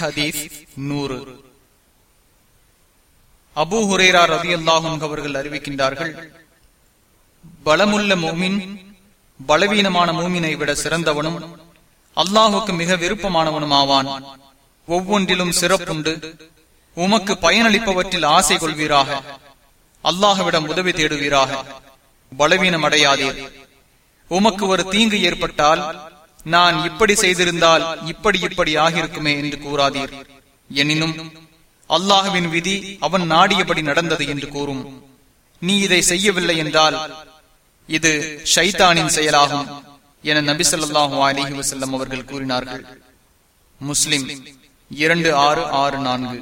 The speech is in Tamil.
ஹதீஸ் நூறு. அபூ ஹுரேரா ரவி அல்லாஹும் அவர்கள் அறிவிக்கின்றார்கள் பலமுள்ள மோமின் பலவீனமான மூமினை விட சிறந்தவனும் அல்லாஹுக்கு மிக விருப்பமானவனும் ஆவான். ஒவ்வொன்றிலும் சிறப்புண்டு. உமக்கு பயனளிப்பவற்றில் ஆசை கொள்வீராக. அல்லாஹுவிடம் உதவி தேடுவீராக. பலவீனம் அடையாதீர் உமக்கு ஒரு தீங்கு ஏற்பட்டால் நான் இப்படி செய்திருந்தால் இப்படி இப்படி ஆகியிருக்குமே என்று கூறாதீர். எனினும் அல்லாஹுவின் விதி அவன் நாடியபடி நடந்தது என்று கூறும். நீ இதை செய்யவில்லை என்றால் இது ஷைத்தானின் செயலாகும் என நபி சொல்லாஹு அலிஹி வசல்லம் அவர்கள் கூறினார்கள். முஸ்லிம் இரண்டு ஆறு ஆறு நான்கு.